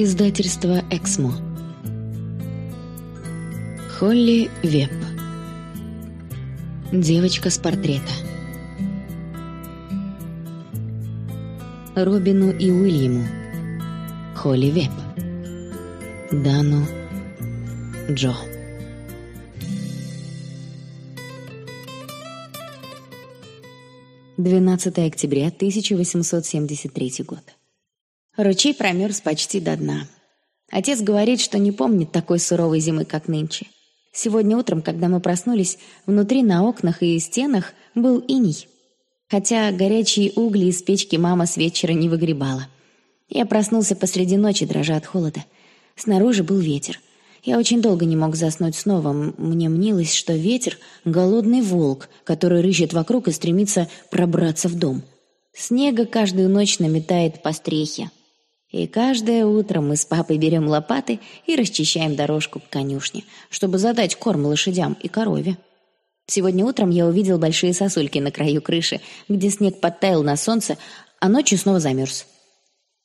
Издательство «Эксмо». Холли Веб. Девочка с портрета. Робину и Уильяму. Холли Веб. Дану. Джо. Двенадцатое октября 1873 год. Ручей промерз почти до дна. Отец говорит, что не помнит такой суровой зимы, как нынче. Сегодня утром, когда мы проснулись, внутри на окнах и стенах был иней. Хотя горячие угли из печки мама с вечера не выгребала. Я проснулся посреди ночи, дрожа от холода. Снаружи был ветер. Я очень долго не мог заснуть снова. Мне мнилось, что ветер — голодный волк, который рыщет вокруг и стремится пробраться в дом. Снега каждую ночь наметает по стрехе, и каждое утро мы с папой берем лопаты и расчищаем дорожку к конюшне, чтобы задать корм лошадям и корове. Сегодня утром я увидел большие сосульки на краю крыши, где снег подтаял на солнце, а ночью снова замерз.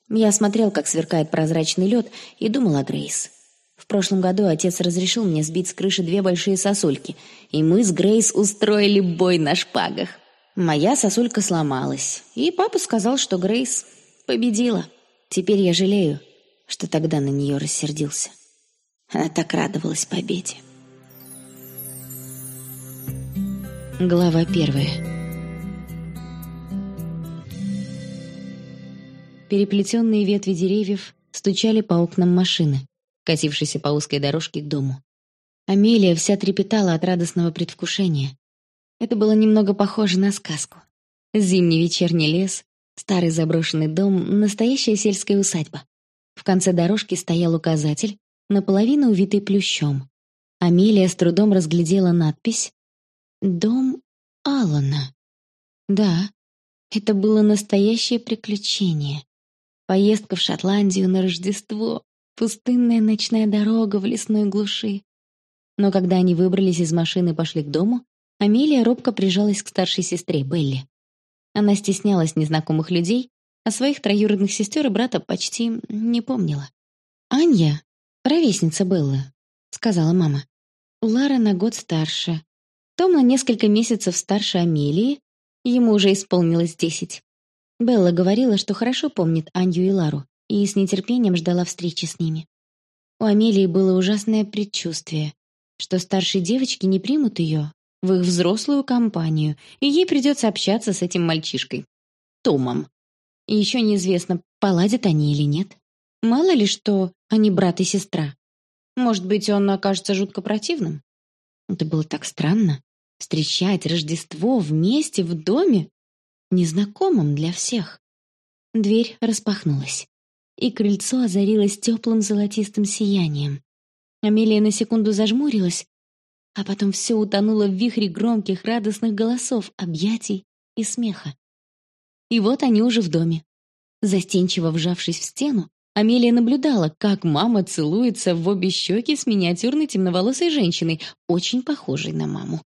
Я смотрел, как сверкает прозрачный лед, и думал о Грейс. В прошлом году отец разрешил мне сбить с крыши две большие сосульки, и мы с Грейс устроили бой на шпагах. Моя сосулька сломалась, и папа сказал, что Грейс победила. Теперь я жалею, что тогда на нее рассердился. Она так радовалась победе. Глава первая. Переплетенные ветви деревьев стучали по окнам машины, катившейся по узкой дорожке к дому. Амелия вся трепетала от радостного предвкушения. Это было немного похоже на сказку. Зимний вечерний лес, Старый заброшенный дом — настоящая сельская усадьба. В конце дорожки стоял указатель, наполовину увитый плющом. Амелия с трудом разглядела надпись «Дом Алана». Да, это было настоящее приключение. Поездка в Шотландию на Рождество, пустынная ночная дорога в лесной глуши. Но когда они выбрались из машины и пошли к дому, Амелия робко прижалась к старшей сестре Белли. Она стеснялась незнакомых людей, а своих троюродных сестер и брата почти не помнила. «Анья — ровесница Беллы», — сказала мама. «Лара на год старше. Том на несколько месяцев старше Амелии, ему уже исполнилось десять. Белла говорила, что хорошо помнит Анью и Лару, и с нетерпением ждала встречи с ними. У Амелии было ужасное предчувствие, что старшие девочки не примут ее, в их взрослую компанию, и ей придется общаться с этим мальчишкой. Томом. И еще неизвестно, поладят они или нет. Мало ли что они брат и сестра. Может быть, он окажется жутко противным? Это было так странно. Встречать Рождество вместе в доме, незнакомом для всех. Дверь распахнулась, и крыльцо озарилось теплым золотистым сиянием. Амелия на секунду зажмурилась, а потом все утонуло в вихре громких, радостных голосов, объятий и смеха. И вот они уже в доме. Застенчиво вжавшись в стену, Амелия наблюдала, как мама целуется в обе щеки с миниатюрной темноволосой женщиной, очень похожей на маму.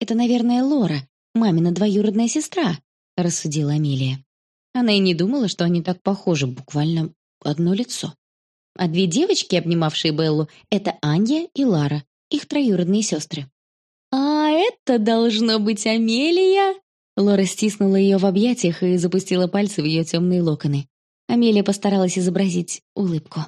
«Это, наверное, Лора, мамина двоюродная сестра», — рассудила Амелия. Она и не думала, что они так похожи, буквально одно лицо. А две девочки, обнимавшие Беллу, это Анья и Лара, их троюродные сестры. «А это должно быть Амелия!» Лора стиснула ее в объятиях и запустила пальцы в ее темные локоны. Амелия постаралась изобразить улыбку.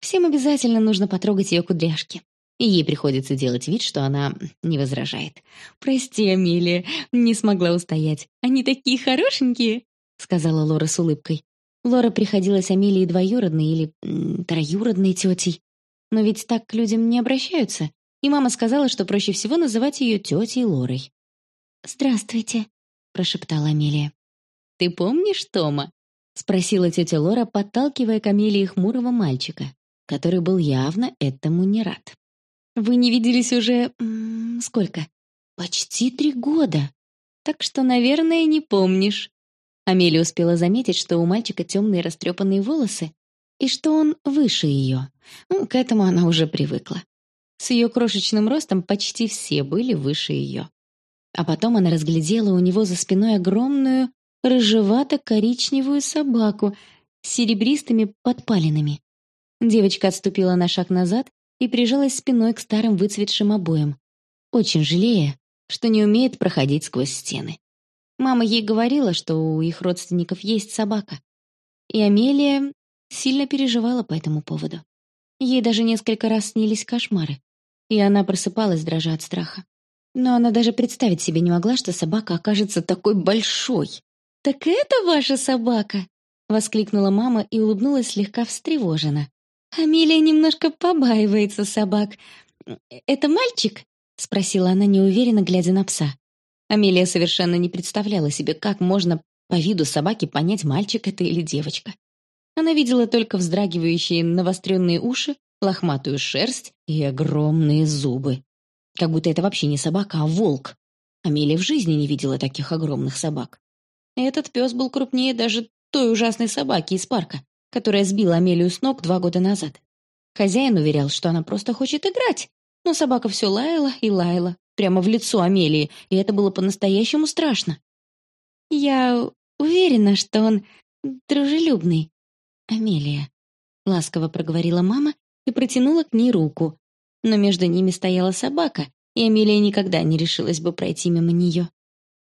Всем обязательно нужно потрогать ее кудряшки. И ей приходится делать вид, что она не возражает. «Прости, Амелия, не смогла устоять. Они такие хорошенькие!» — сказала Лора с улыбкой. Лора приходилась Амелии двоюродной или троюродной тетей. Но ведь так к людям не обращаются и мама сказала, что проще всего называть ее тетей Лорой. «Здравствуйте», — прошептала Амелия. «Ты помнишь Тома?» — спросила тетя Лора, подталкивая к Амелии хмурого мальчика, который был явно этому не рад. «Вы не виделись уже... М -м, сколько? Почти три года. Так что, наверное, не помнишь». Амелия успела заметить, что у мальчика темные растрепанные волосы и что он выше ее. Ну, к этому она уже привыкла. С ее крошечным ростом почти все были выше ее. А потом она разглядела у него за спиной огромную рыжевато-коричневую собаку с серебристыми подпалинами. Девочка отступила на шаг назад и прижалась спиной к старым выцветшим обоям, очень жалея, что не умеет проходить сквозь стены. Мама ей говорила, что у их родственников есть собака. И Амелия сильно переживала по этому поводу. Ей даже несколько раз снились кошмары, и она просыпалась, дрожа от страха. Но она даже представить себе не могла, что собака окажется такой большой. «Так это ваша собака?» — воскликнула мама и улыбнулась слегка встревоженно. «Амелия немножко побаивается собак. Это мальчик?» — спросила она неуверенно, глядя на пса. Амелия совершенно не представляла себе, как можно по виду собаки понять, мальчик это или девочка. Она видела только вздрагивающие навостренные уши, лохматую шерсть и огромные зубы. Как будто это вообще не собака, а волк. Амелия в жизни не видела таких огромных собак. Этот пес был крупнее даже той ужасной собаки из парка, которая сбила Амелию с ног два года назад. Хозяин уверял, что она просто хочет играть, но собака все лаяла и лаяла, прямо в лицо Амелии, и это было по-настоящему страшно. «Я уверена, что он дружелюбный, Амелия», — ласково проговорила мама и протянула к ней руку. Но между ними стояла собака, и Амелия никогда не решилась бы пройти мимо нее.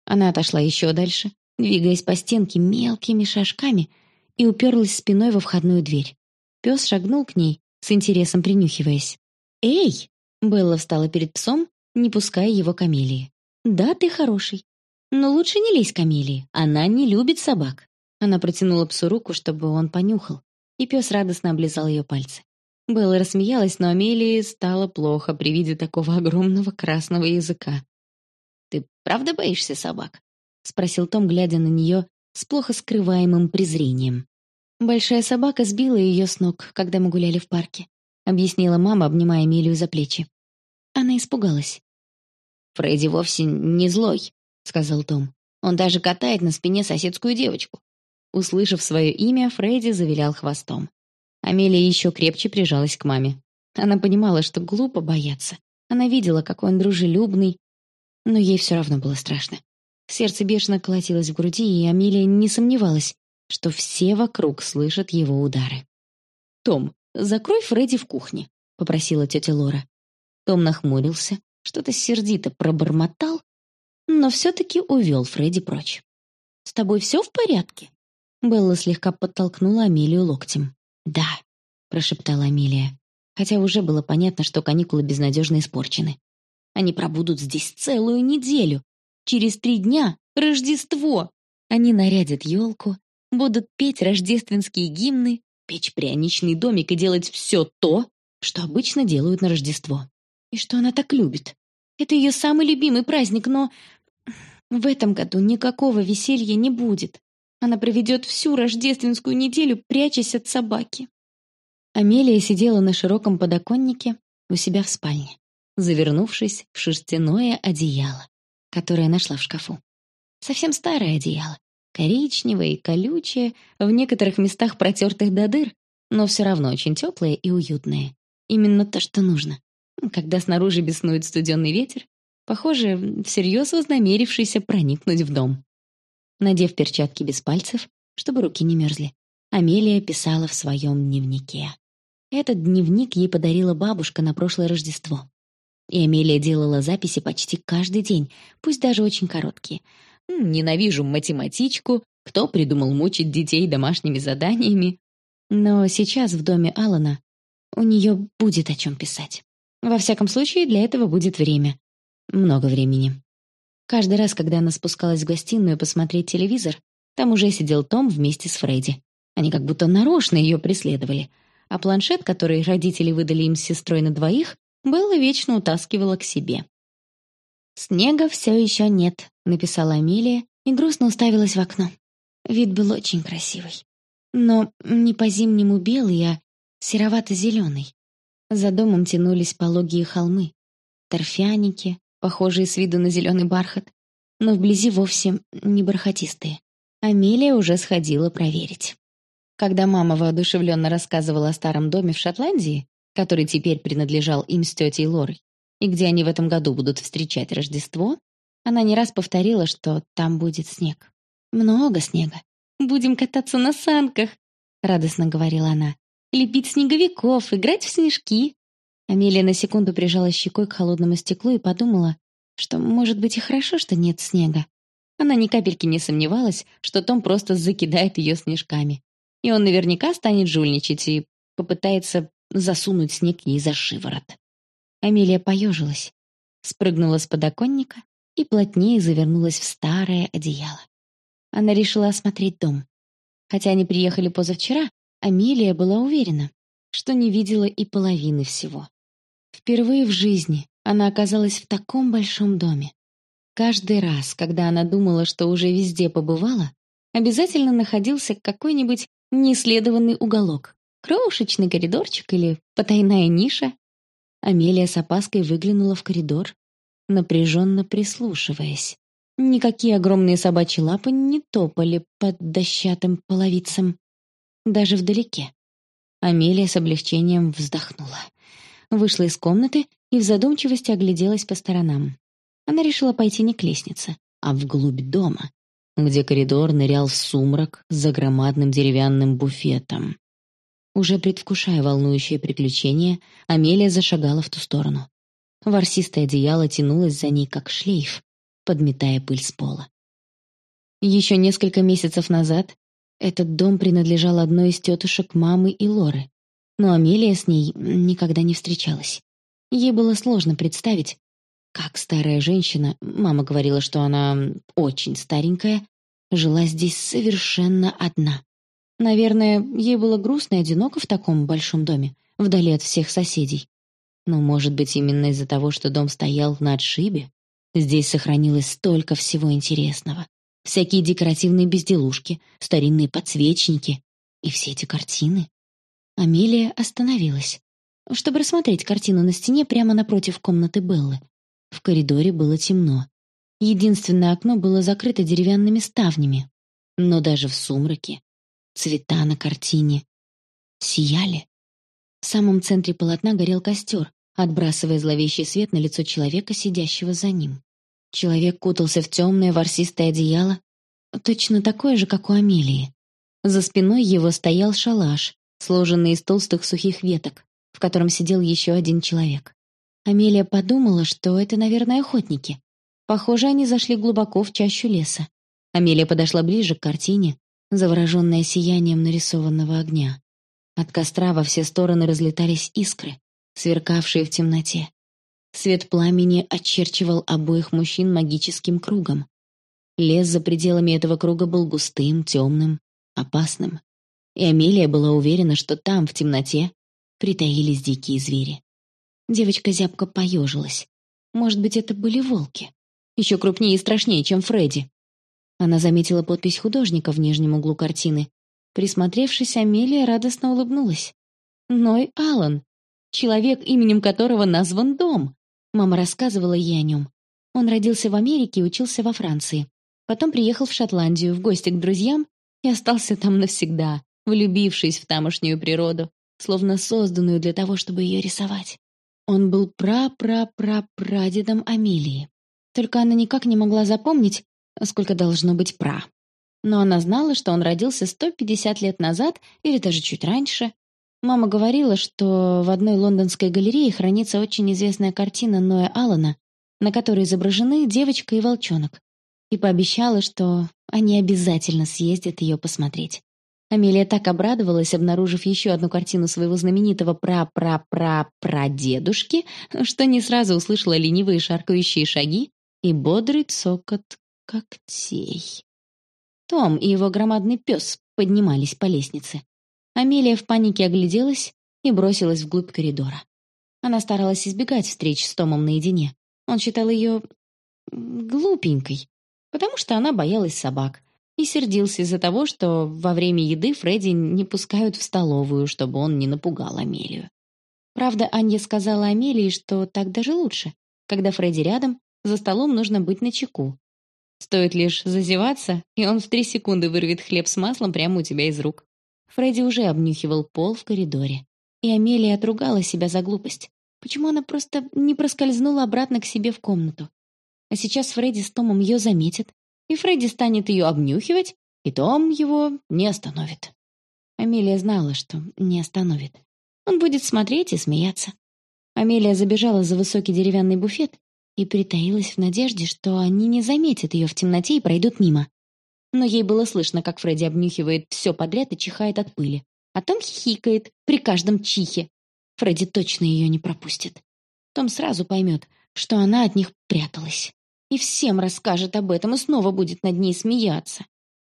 Она отошла еще дальше, двигаясь по стенке мелкими шажками, и уперлась спиной во входную дверь. Пес шагнул к ней, с интересом принюхиваясь. «Эй!» — Белла встала перед псом, не пуская его к Амелии. «Да, ты хороший. Но лучше не лезь к Амелии, она не любит собак». Она протянула псу руку, чтобы он понюхал, и пес радостно облизал ее пальцы. Белла рассмеялась, но Амелии стало плохо при виде такого огромного красного языка. «Ты правда боишься собак?» — спросил Том, глядя на нее с плохо скрываемым презрением. «Большая собака сбила ее с ног, когда мы гуляли в парке», — объяснила мама, обнимая Амелию за плечи. Она испугалась. «Фредди вовсе не злой», — сказал Том. «Он даже катает на спине соседскую девочку. Услышав свое имя, Фредди завилял хвостом. Амелия еще крепче прижалась к маме. Она понимала, что глупо бояться. Она видела, какой он дружелюбный, но ей все равно было страшно. Сердце бешено колотилось в груди, и Амелия не сомневалась, что все вокруг слышат его удары. «Том, закрой Фредди в кухне», — попросила тетя Лора. Том нахмурился, что-то сердито пробормотал, но все-таки увел Фредди прочь. «С тобой все в порядке?» Белла слегка подтолкнула Амелию локтем. «Да», — прошептала Амелия, хотя уже было понятно, что каникулы безнадежно испорчены. «Они пробудут здесь целую неделю. Через три дня — Рождество. Они нарядят елку, будут петь рождественские гимны, печь пряничный домик и делать все то, что обычно делают на Рождество. И что она так любит. Это ее самый любимый праздник, но в этом году никакого веселья не будет. Она проведет всю рождественскую неделю, прячась от собаки. Амелия сидела на широком подоконнике у себя в спальне, завернувшись в шерстяное одеяло, которое нашла в шкафу. Совсем старое одеяло, коричневое и колючее, в некоторых местах протертых до дыр, но все равно очень теплое и уютное. Именно то, что нужно. Когда снаружи беснует студенный ветер, похоже, всерьез вознамерившийся проникнуть в дом. Надев перчатки без пальцев, чтобы руки не мерзли, Амелия писала в своем дневнике. Этот дневник ей подарила бабушка на прошлое Рождество. И Амелия делала записи почти каждый день, пусть даже очень короткие. «Ненавижу математичку», «Кто придумал мучить детей домашними заданиями?» Но сейчас в доме Алана у нее будет о чем писать. Во всяком случае, для этого будет время. Много времени. Каждый раз, когда она спускалась в гостиную посмотреть телевизор, там уже сидел Том вместе с Фредди. Они как будто нарочно ее преследовали. А планшет, который родители выдали им с сестрой на двоих, Белла вечно утаскивала к себе. «Снега все еще нет», — написала Амелия и грустно уставилась в окно. Вид был очень красивый. Но не по-зимнему белый, а серовато-зеленый. За домом тянулись пологие холмы. Торфяники, похожие с виду на зеленый бархат, но вблизи вовсе не бархатистые. Амелия уже сходила проверить. Когда мама воодушевленно рассказывала о старом доме в Шотландии, который теперь принадлежал им с тетей Лорой, и где они в этом году будут встречать Рождество, она не раз повторила, что там будет снег. «Много снега. Будем кататься на санках», — радостно говорила она. лепить снеговиков, играть в снежки. Амелия на секунду прижала щекой к холодному стеклу и подумала, что, может быть, и хорошо, что нет снега. Она ни капельки не сомневалась, что Том просто закидает ее снежками. И он наверняка станет жульничать и попытается засунуть снег ей за шиворот. Амелия поежилась, спрыгнула с подоконника и плотнее завернулась в старое одеяло. Она решила осмотреть дом. Хотя они приехали позавчера, Амелия была уверена, что не видела и половины всего. Впервые в жизни она оказалась в таком большом доме. Каждый раз, когда она думала, что уже везде побывала, обязательно находился какой-нибудь неисследованный уголок, крошечный коридорчик или потайная ниша. Амелия с опаской выглянула в коридор, напряженно прислушиваясь. Никакие огромные собачьи лапы не топали под дощатым половицем, даже вдалеке. Амелия с облегчением вздохнула. Вышла из комнаты и в задумчивости огляделась по сторонам. Она решила пойти не к лестнице, а вглубь дома, где коридор нырял в сумрак за громадным деревянным буфетом. Уже предвкушая волнующее приключение, Амелия зашагала в ту сторону. Ворсистое одеяло тянулось за ней, как шлейф, подметая пыль с пола. Еще несколько месяцев назад этот дом принадлежал одной из тетушек мамы и Лоры, но Амелия с ней никогда не встречалась. Ей было сложно представить, как старая женщина, мама говорила, что она очень старенькая, жила здесь совершенно одна. Наверное, ей было грустно и одиноко в таком большом доме, вдали от всех соседей. Но, может быть, именно из-за того, что дом стоял на отшибе, здесь сохранилось столько всего интересного. Всякие декоративные безделушки, старинные подсвечники и все эти картины. Амелия остановилась, чтобы рассмотреть картину на стене прямо напротив комнаты Беллы. В коридоре было темно. Единственное окно было закрыто деревянными ставнями. Но даже в сумраке цвета на картине сияли. В самом центре полотна горел костер, отбрасывая зловещий свет на лицо человека, сидящего за ним. Человек кутался в темное ворсистое одеяло, точно такое же, как у Амелии. За спиной его стоял шалаш, сложенный из толстых сухих веток, в котором сидел еще один человек. Амелия подумала, что это, наверное, охотники. Похоже, они зашли глубоко в чащу леса. Амелия подошла ближе к картине, завороженная сиянием нарисованного огня. От костра во все стороны разлетались искры, сверкавшие в темноте. Свет пламени очерчивал обоих мужчин магическим кругом. Лес за пределами этого круга был густым, темным, опасным. И Амелия была уверена, что там, в темноте, притаились дикие звери. Девочка зябко поежилась. Может быть, это были волки? Еще крупнее и страшнее, чем Фредди. Она заметила подпись художника в нижнем углу картины. Присмотревшись, Амелия радостно улыбнулась. Ной Аллан, человек, именем которого назван дом. Мама рассказывала ей о нем. Он родился в Америке и учился во Франции. Потом приехал в Шотландию в гости к друзьям и остался там навсегда, влюбившись в тамошнюю природу, словно созданную для того, чтобы ее рисовать. Он был пра-пра-пра-прадедом Амелии. Только она никак не могла запомнить, сколько должно быть пра. Но она знала, что он родился 150 лет назад или даже чуть раньше, Мама говорила, что в одной лондонской галерее хранится очень известная картина Ноя Аллана, на которой изображены девочка и волчонок, и пообещала, что они обязательно съездят ее посмотреть. Амелия так обрадовалась, обнаружив еще одну картину своего знаменитого пра-пра-пра-прадедушки, что не сразу услышала ленивые шаркающие шаги и бодрый цокот когтей. Том и его громадный пес поднимались по лестнице. Амелия в панике огляделась и бросилась вглубь коридора. Она старалась избегать встреч с Томом наедине. Он считал ее глупенькой, потому что она боялась собак и сердился из-за того, что во время еды Фредди не пускают в столовую, чтобы он не напугал Амелию. Правда, Анья сказала Амелии, что так даже лучше. Когда Фредди рядом, за столом нужно быть начеку. Стоит лишь зазеваться, и он в три секунды вырвет хлеб с маслом прямо у тебя из рук. Фредди уже обнюхивал пол в коридоре. И Амелия отругала себя за глупость. Почему она просто не проскользнула обратно к себе в комнату? А сейчас Фредди с Томом ее заметит, и Фредди станет ее обнюхивать, и Том его не остановит. Амелия знала, что не остановит. Он будет смотреть и смеяться. Амелия забежала за высокий деревянный буфет и притаилась в надежде, что они не заметят ее в темноте и пройдут мимо. Но ей было слышно, как Фредди обнюхивает все подряд и чихает от пыли. А Том хихикает при каждом чихе. Фредди точно ее не пропустит. Том сразу поймет, что она от них пряталась. И всем расскажет об этом, и снова будет над ней смеяться.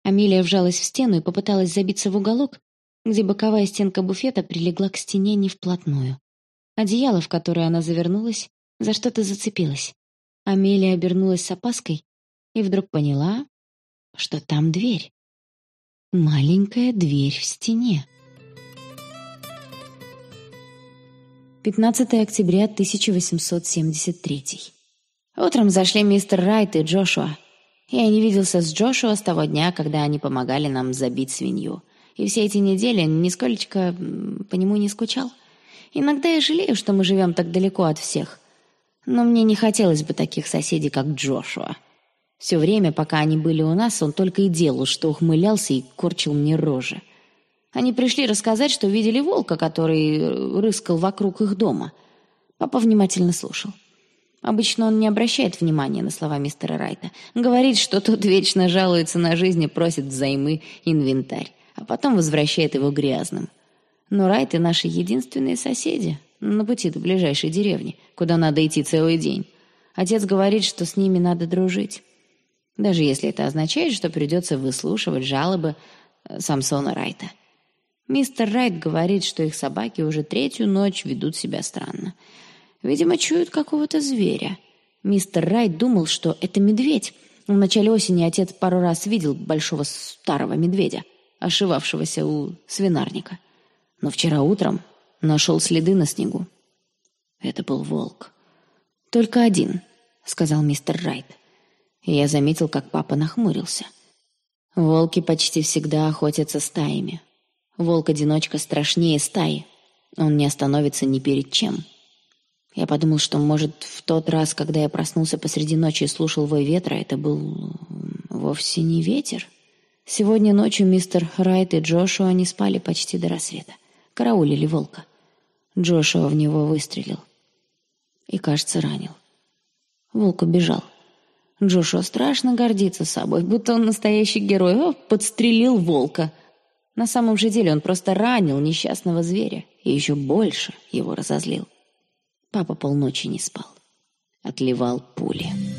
Амелия вжалась в стену и попыталась забиться в уголок, где боковая стенка буфета прилегла к стене не вплотную. Одеяло, в которое она завернулась, за что-то зацепилось. Амелия обернулась с опаской и вдруг поняла, что там дверь. Маленькая дверь в стене. 15 октября 1873. Утром зашли мистер Райт и Джошуа. Я не виделся с Джошуа с того дня, когда они помогали нам забить свинью. И все эти недели нисколечко по нему не скучал. Иногда я жалею, что мы живем так далеко от всех. Но мне не хотелось бы таких соседей, как Джошуа. Все время, пока они были у нас, он только и делал, что ухмылялся и корчил мне рожи. Они пришли рассказать, что видели волка, который рыскал вокруг их дома. Папа внимательно слушал. Обычно он не обращает внимания на слова мистера Райта. Говорит, что тот вечно жалуется на жизнь и просит взаймы инвентарь, а потом возвращает его грязным. Но Райты наши единственные соседи на пути до ближайшей деревни, куда надо идти целый день. Отец говорит, что с ними надо дружить. Даже если это означает, что придется выслушивать жалобы э, Самсона Райта. Мистер Райт говорит, что их собаки уже третью ночь ведут себя странно. Видимо, чуют какого-то зверя. Мистер Райт думал, что это медведь. В начале осени отец пару раз видел большого старого медведя, ошивавшегося у свинарника. Но вчера утром нашел следы на снегу. Это был волк. «Только один», — сказал мистер Райт. И я заметил, как папа нахмурился. Волки почти всегда охотятся стаями. Волк-одиночка страшнее стаи. Он не остановится ни перед чем. Я подумал, что, может, в тот раз, когда я проснулся посреди ночи и слушал вой ветра, это был вовсе не ветер. Сегодня ночью мистер Райт и Джошуа не спали почти до рассвета караулили волка. Джошуа в него выстрелил. И, кажется, ранил. Волк убежал. Джошуа страшно гордится собой, будто он настоящий герой. О, подстрелил волка. На самом же деле он просто ранил несчастного зверя и еще больше его разозлил. Папа полночи не спал. Отливал пули.